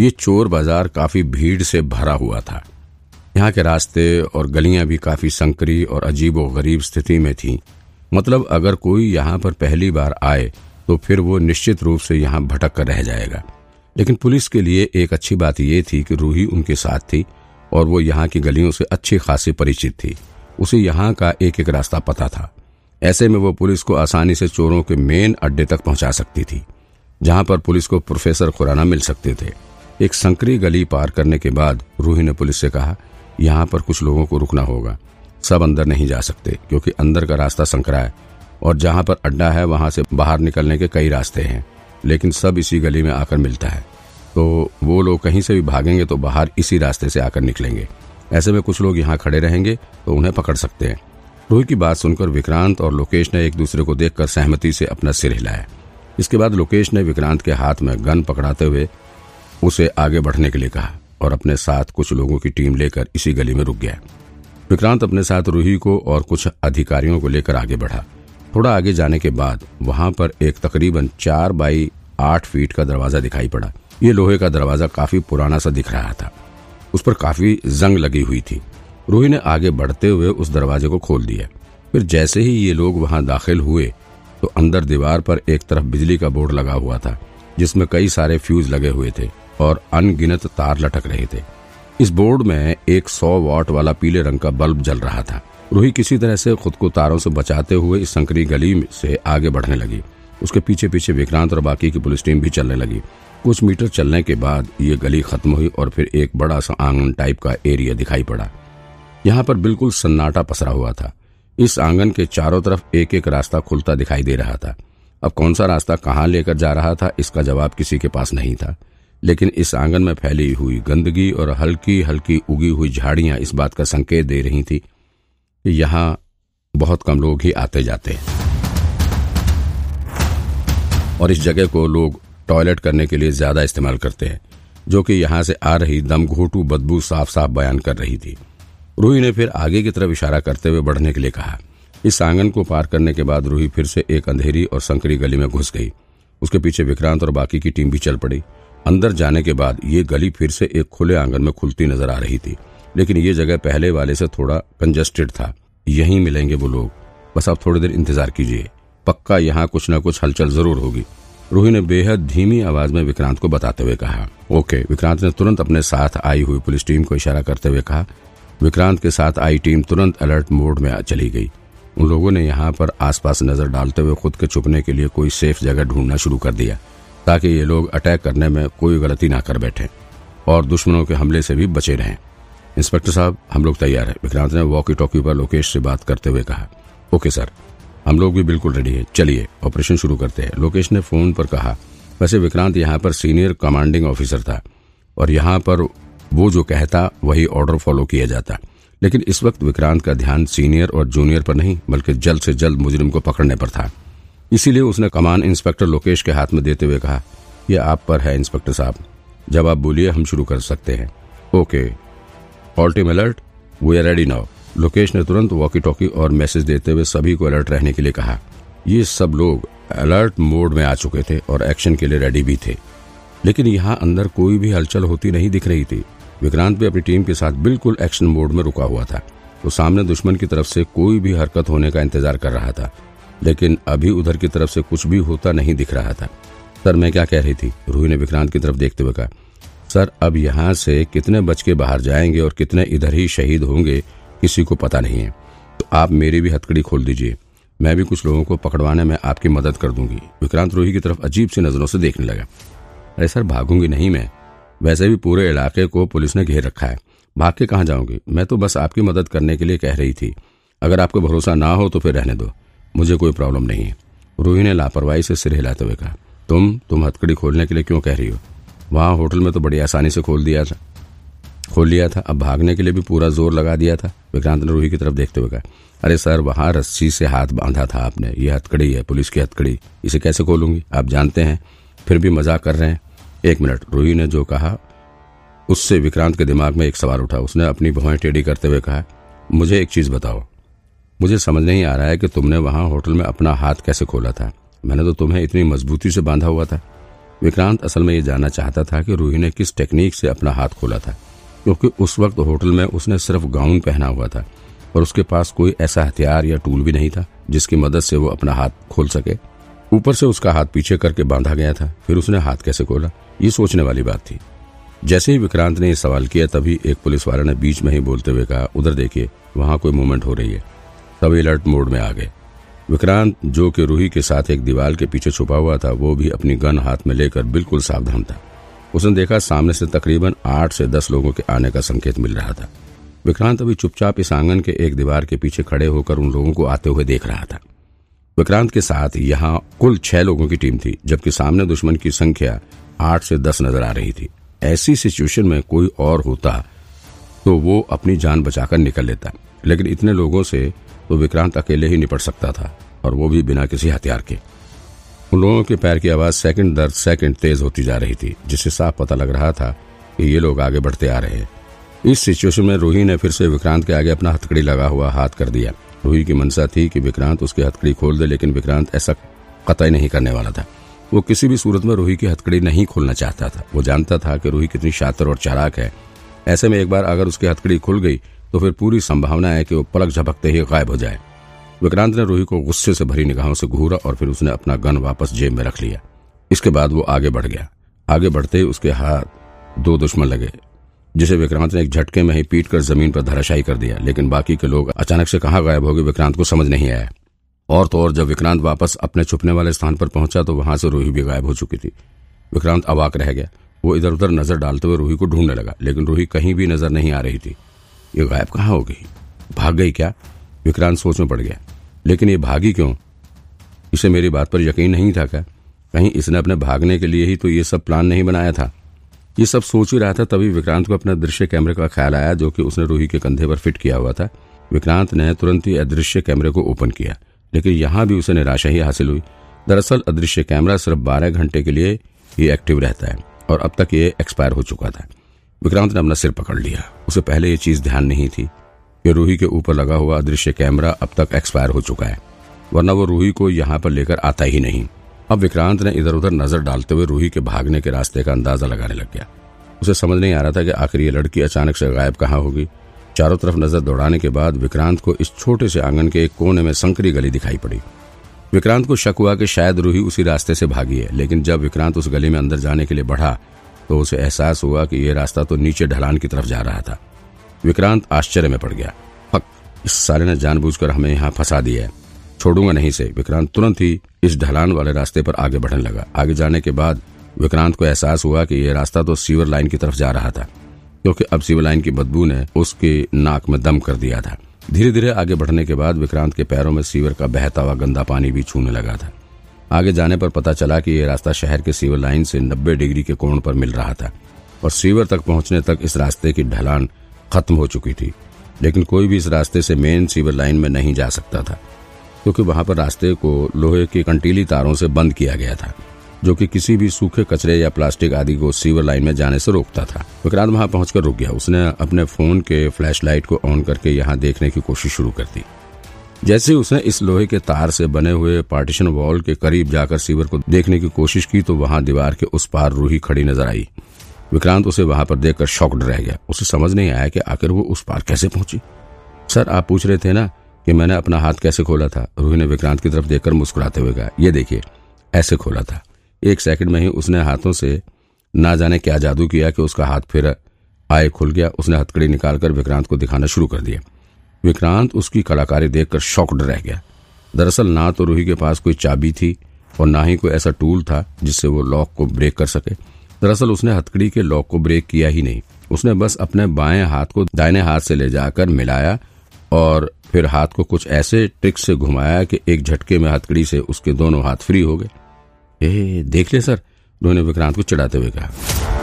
ये चोर बाज़ार काफ़ी भीड़ से भरा हुआ था। यहाँ के रास्ते और गलियाँ भी काफ़ी संकरी और अजीब व गरीब स्थिति में थीं। मतलब अगर कोई यहाँ पर पहली बार आए तो फिर वो निश्चित रूप से यहाँ भटक कर रह जाएगा। लेकिन पुलिस के लिए एक अच्छी बात यह थी कि रूही उनके साथ थी और वो यहाँ की गलियों से अच्छी खासी परिचित थी। उसे यहाँ का एक एक रास्ता पता था। ऐसे में वो पुलिस को आसानी से चोरों के मेन अड्डे तक पहुँचा सकती थी, जहाँ पर पुलिस को प्रोफेसर खुराना मिल सकते थे। एक संकरी गली पार करने के बाद रूही ने पुलिस से कहा, यहाँ पर कुछ लोगों को रुकना होगा। सब अंदर नहीं जा सकते, क्योंकि अंदर का रास्ता संकरा है, और जहाँ पर अड्डा है, वहाँ से बाहर निकलने के कई रास्ते हैं, लेकिन सब इसी गली में आकर मिलता है। तो वो लोग कहीं से भी भागेंगे तो बाहर इसी रास्ते से आकर निकलेंगे। ऐसे में कुछ लोग यहाँ खड़े रहेंगे तो उन्हें पकड़ सकते हैं। रूही की बात सुनकर विक्रांत और लोकेश ने एक दूसरे को देखकर सहमति से अपना सिर हिलाया। इसके बाद लोकेश ने विक्रांत के हाथ में गन पकड़ाते हुए उसे आगे बढ़ने के लिए कहा और अपने साथ कुछ लोगों की टीम लेकर इसी गली में रुक गया। विक्रांत अपने साथ रूही को और कुछ अधिकारियों को लेकर आगे बढ़ा। थोड़ा आगे जाने के बाद वहाँ पर एक तकरीबन चार बाई आठ फीट का दरवाज़ा दिखाई पड़ा। ये लोहे का दरवाज़ा काफ़ी पुराना सा दिख रहा था। उस पर काफ़ी जंग लगी हुई थी। रूही ने आगे बढ़ते हुए उस दरवाजे को खोल दिया। फिर जैसे ही ये लोग वहाँ दाखिल हुए तो अंदर दीवार पर एक तरफ़ बिजली का बोर्ड लगा हुआ था, जिसमें कई सारे फ्यूज लगे हुए थे। और अनगिनत तार लटक रहे थे। इस बोर्ड में एक सौ वॉट वाला पीले रंग का बल्ब जल रहा था। रूही किसी तरह से खुद को तारों से बचाते हुए इस संकरी गली से आगे बढ़ने लगी। उसके पीछे पीछे विक्रांत और बाकी की पुलिस टीम भी चलने लगी। कुछ मीटर चलने के बाद ये गली खत्म हुई और फिर एक बड़ा सा आँगन टाइप का एरिया दिखाई पड़ा। यहाँ पर बिल्कुल सन्नाटा पसरा हुआ था। इस आँगन के चारों तरफ़ एक एक रास्ता खुलता दिखाई दे रहा था। अब कौन सा रास्ता कहाँ लेकर जा रहा था, इसका जवाब किसी के पास नहीं था। लेकिन इस आँगन में फैली हुई गंदगी और हल्की हल्की उगी हुई झाड़ियाँ इस बात का संकेत दे रही थी कि यहाँ बहुत कम लोग ही आते जाते हैं। और इस जगह को लोग टॉयलेट करने के लिए ज़्यादा इस्तेमाल करते हैं, जो कि यहाँ से आ रही दम घोटू बदबू साफ़ साफ़ बयान कर रही थी। रूही ने फिर आगे की तरफ़ इशारा करते हुए बढ़ने के लिए कहा। इस आँगन को पार करने के बाद रूही फिर से एक अंधेरी और संकरी गली में घुस गई। उसके पीछे विक्रांत और बाकी की टीम भी चल पड़ी। अंदर जाने के बाद ये गली फिर से एक खुले आँगन में खुलती नज़र आ रही थी, लेकिन ये जगह पहले वाले से थोड़ा कंजेस्टेड था। यहीं मिलेंगे वो लोग। बस आप थोड़ी देर इंतज़ार कीजिए। पक्का यहाँ कुछ न कुछ हलचल ज़रूर होगी। रूही ने बेहद धीमी आवाज़ में विक्रांत को बताते हुए कहा, ओके। विक्रांत ने तुरंत अपने साथ आई हुई पुलिस टीम को इशारा करते हुए कहा। विक्रांत के साथ आई टीम तुरंत अलर्ट मोड में चली गई। उन लोगों ने यहाँ पर आसपास नज़र डालते हुए खुद के छुपने के लिए कोई सेफ़ जगह ढूंढना शुरू कर दिया। ताकि ये लोग अटैक करने में कोई गलती ना कर बैठे और दुश्मनों के हमले से भी बचे रहें। इंस्पेक्टर साहब, हम लोग तैयार हैं। विक्रांत ने वॉकी टॉकी पर लोकेश से बात करते हुए कहा, ओके सर, हम लोग भी बिल्कुल रेडी है। चलिए, ऑपरेशन शुरू करते हैं। लोकेश ने फ़ोन पर कहा, वैसे विक्रांत यहाँ पर सीनियर कमांडिंग ऑफिसर था और यहाँ पर वो जो कहता, वही ऑर्डर फॉलो किया जाता। लेकिन इस वक्त विक्रांत का ध्यान सीनियर और जूनियर पर नहीं, बल्कि जल्द से जल्द मुजरिम को पकड़ने पर था। इसीलिए उसने कमान इंस्पेक्टर लोकेश के हाथ में देते हुए कहा यह आप पर है, इंस्पेक्टर साहब। जब आप बोलिए, हम शुरू कर सकते हैं। Okay. All team alert we are ready now Lokesh ने तुरंत वॉकी टॉकी और मैसेज देते हुए सभी को अलर्ट रहने के लिए कहा। ये सब लोग अलर्ट मोड में आ चुके थे और एक्शन के लिए रेडी भी थे। लेकिन यहाँ अंदर कोई भी हलचल होती नहीं दिख रही थी। विक्रांत भी अपनी टीम के साथ बिल्कुल एक्शन मोड में रुका हुआ था। तो सामने दुश्मन की तरफ़ से कोई भी हरकत होने का इंतज़ार कर रहा था। लेकिन अभी उधर की तरफ़ से कुछ भी होता नहीं दिख रहा था। सर, मैं क्या कह रही थी? रूही ने विक्रांत की तरफ़ देखते हुए कहा, सर, अब यहाँ से कितने बच के बाहर जाएँगे और कितने इधर ही शहीद होंगे, किसी को पता नहीं है। तो आप मेरी भी हथकड़ी खोल दीजिए। मैं भी कुछ लोगों को पकड़वाने में आपकी मदद कर दूँगी। विक्रांत रूही की तरफ़ अजीब सी नज़रों से देखने लगा। अरे सर, भागूँगी नहीं मैं। वैसे भी पूरे इलाके को पुलिस ने घेर रखा है। भाग के कहाँ जाऊँगी मैं तो बस आपकी मदद करने के लिए कह रही थी। अगर आपको भरोसा ना हो तो फिर रहने दो। मुझे कोई प्रॉब्लम नहीं। है रूही ने लापरवाही से सिर हिलाते हुए कहा, तुम तुम हथकड़ी खोलने के लिए क्यों कह रही हो? वहाँ होटल में तो बड़ी आसानी से खोल दिया था। खोल लिया था, अब भागने के लिए भी पूरा ज़ोर लगा दिया था। विक्रांत ने रूही की तरफ़ देखते हुए कहा, अरे सर, वहाँ रस्सी से हाथ बांधा था आपने। ये हथकड़ी है, पुलिस की हथकड़ी। इसे कैसे खोलूँगी? आप जानते हैं, फिर भी मज़ाक कर रहे हैं। एक मिनट। रूही ने जो कहा, उससे विक्रांत के दिमाग में एक सवाल उठा। उसने अपनी भुआएँ टेढ़ी करते हुए कहा, मुझे एक चीज़ बताओ। मुझे समझ नहीं आ रहा है कि तुमने वहाँ होटल में अपना हाथ कैसे खोला था। मैंने तो तुम्हें इतनी मजबूती से बांधा हुआ था। विक्रांत असल में ये जानना चाहता था कि रूही ने किस टेक्निक से अपना हाथ खोला था, क्योंकि उस वक्त होटल में उसने सिर्फ़ गाउन पहना हुआ था और उसके पास कोई ऐसा हथियार या टूल भी नहीं था जिसकी मदद से वो अपना हाथ खोल सके। ऊपर से उसका हाथ पीछे करके बांधा गया था, फिर उसने हाथ कैसे खोला, ये सोचने वाली बात थी। जैसे ही विक्रांत ने यह सवाल किया, तभी एक पुलिस वाले ने बीच में ही बोलते हुए कहा, उधर देखिए, वहाँ कोई मूवमेंट हो रही है। तभी अलर्ट मोड में आ गए। विक्रांत, जो कि रूही के साथ एक दीवार के पीछे छुपा हुआ था, वो भी अपनी गन हाथ में लेकर बिल्कुल सावधान था। उसने देखा, सामने से तकरीबन आठ से दस लोगों के आने का संकेत मिल रहा था। विक्रांत अभी चुपचाप इस आँगन के एक दीवार के पीछे खड़े होकर उन लोगों को आते हुए देख रहा था। विक्रांत के साथ यहाँ कुल छह लोगों की टीम थी, जबकि सामने दुश्मन की संख्या आठ से दस नज़र आ रही थी। ऐसी सिचुएशन में कोई और होता तो वो अपनी जान बचाकर निकल लेता। लेकिन इतने लोगों से तो विक्रांत अकेले ही निपट सकता था, और वो भी बिना किसी हथियार के। उन लोगों के पैर की आवाज़ सेकंड दर सेकंड तेज होती जा रही थी, जिससे साफ़ पता लग रहा था कि ये लोग आगे बढ़ते आ रहे हैं। इस सिचुएशन में रूही ने फिर से विक्रांत के आगे अपना हथकड़ी लगा हुआ हाथ कर दिया। रूही की मनसा थी कि विक्रांत उसकी हथकड़ी खोल दे, लेकिन विक्रांत ऐसा कतई नहीं करने वाला था। वो किसी भी सूरत में रूही की हथकड़ी नहीं खोलना चाहता था। वो जानता था कि रूही कितनी शातर और चालाक है। ऐसे में एक बार अगर उसकी हथकड़ी खुल गई तो फिर पूरी संभावना है कि वो पलक झपकते ही गायब हो जाए। विक्रांत ने रूही को गुस्से से भरी निगाहों से घूरा और फिर उसने अपना गन वापस जेब में रख लिया। इसके बाद वो आगे बढ़ गया। आगे बढ़ते ही उसके हाथ दो दुश्मन लगे, जिसे विक्रांत ने एक झटके में ही पीट कर ज़मीन पर धराशाई कर दिया, लेकिन बाकी के लोग अचानक से कहा गायब हो गए विक्रांत को समझ नहीं आया। और तो और जब विक्रांत वापस अपने छुपने वाले स्थान पर पहुँचा तो वहाँ से रूही भी गायब हो चुकी थी। विक्रांत अवाक रह गया। वो इधर उधर नज़र डालते हुए रूही को ढूँढने लगा, लेकिन रूही कहीं भी नज़र नहीं आ रही थी। ये गायब कहाँ हो गई? भाग गई क्या? विक्रांत सोच में पड़ गया। लेकिन ये भागी क्यों? इसे मेरी बात पर यकीन नहीं था क्या? कहीं इसने अपने भागने के लिए ही तो ये सब प्लान नहीं बनाया था? ये सब सोच ही रहा था, तभी विक्रांत को अपने दृश्य कैमरे का ख्याल आया, जो कि उसने रूही के कंधे पर फिट किया हुआ था। विक्रांत ने तुरंत ही अदृश्य कैमरे को ओपन किया, लेकिन यहाँ भी उसे निराशा ही हासिल हुई। दरअसल अदृश्य कैमरा सिर्फ़ बारह घंटे के लिए ही एक्टिव रहता है, और अब तक ये एक्सपायर हो चुका था। विक्रांत ने अपना सिर पकड़ लिया। उसे पहले ये चीज़ ध्यान नहीं थी कि रूही के ऊपर लगा हुआ अदृश्य कैमरा अब तक एक्सपायर हो चुका है, वरना वो रूही को यहाँ पर लेकर आता ही नहीं। अब विक्रांत ने इधर उधर नज़र डालते हुए रूही के भागने के रास्ते का अंदाज़ा लगाने लग गया। उसे समझ नहीं आ रहा था कि आखिर ये लड़की अचानक से गायब कहाँ होगी। चारों तरफ़ नज़र दौड़ाने के बाद विक्रांत को इस छोटे से आँगन के एक कोने में संकरी गली दिखाई पड़ी। विक्रांत को शक हुआ कि शायद रूही उसी रास्ते से भागी है, लेकिन जब विक्रांत उस गली में अंदर जाने के लिए बढ़ा तो उसे एहसास हुआ कि यह रास्ता तो नीचे ढलान की तरफ़ जा रहा था। विक्रांत आश्चर्य में पड़ गया। फक इस सारे ने जानबूझकर हमें यहाँ फंसा दिया है। छोड़ूँगा नहीं से विक्रांत तुरंत ही इस ढलान वाले रास्ते पर आगे बढ़ने लगा। आगे जाने के बाद विक्रांत को एहसास हुआ कि यह रास्ता तो सीवर लाइन की तरफ़ जा रहा था, क्योंकि अब सीवर लाइन की बदबू ने उसके नाक में दम कर दिया था। धीरे धीरे आगे बढ़ने के बाद विक्रांत के पैरों में सीवर का बहता हुआ गंदा पानी भी छूने लगा था। आगे जाने पर पता चला कि यह रास्ता शहर के सीवर लाइन से 90 डिग्री के कोण पर मिल रहा था और सीवर तक पहुँचने तक इस रास्ते की ढलान खत्म हो चुकी थी। लेकिन कोई भी इस रास्ते से मेन सीवर लाइन में नहीं जा सकता था, क्योंकि वहाँ पर रास्ते को लोहे की कंटीली तारों से बंद किया गया था, जो कि किसी भी सूखे कचरे या प्लास्टिक आदि को सीवर लाइन में जाने से रोकता था। विक्रांत वहाँ पहुंचकर रुक गया। उसने अपने फ़ोन के फ्लैश लाइट को ऑन करके यहाँ देखने की कोशिश शुरू कर दी। जैसे उसने इस लोहे के तार से बने हुए पार्टीशन वॉल के करीब जाकर सीवर को देखने की कोशिश की तो वहाँ दीवार के उस पार रूही खड़ी नज़र आई। विक्रांत उसे वहाँ पर देखकर शॉक्ड रह गया। उसे समझ नहीं आया कि आखिर वो उस पार कैसे पहुँची। सर, आप पूछ रहे थे ना कि मैंने अपना हाथ कैसे खोला था? रूही ने विक्रांत की तरफ़ देखकर मुस्कुराते हुए कहा, ये देखिए, ऐसे खोला था। एक सेकंड में ही उसने हाथों से ना जाने क्या जादू किया कि उसका हाथ फिर आए खुल गया। उसने हथकड़ी निकालकर विक्रांत को दिखाना शुरू कर दिया। विक्रांत उसकी कलाकारी देखकर शॉक्ड रह गया। दरअसल ना तो रूही के पास कोई चाबी थी और ना ही कोई ऐसा टूल था जिससे वो लॉक को ब्रेक कर सके। दरअसल उसने हथकड़ी के लॉक को ब्रेक किया ही नहीं। उसने बस अपने बाएँ हाथ को दाहिने हाथ से ले जाकर मिलाया और फिर हाथ को कुछ ऐसे ट्रिक से घुमाया कि एक झटके में हथकड़ी से उसके दोनों हाथ फ्री हो गए। ए, देख ले सर, उन्होंने विक्रांत को चढ़ाते हुए कहा।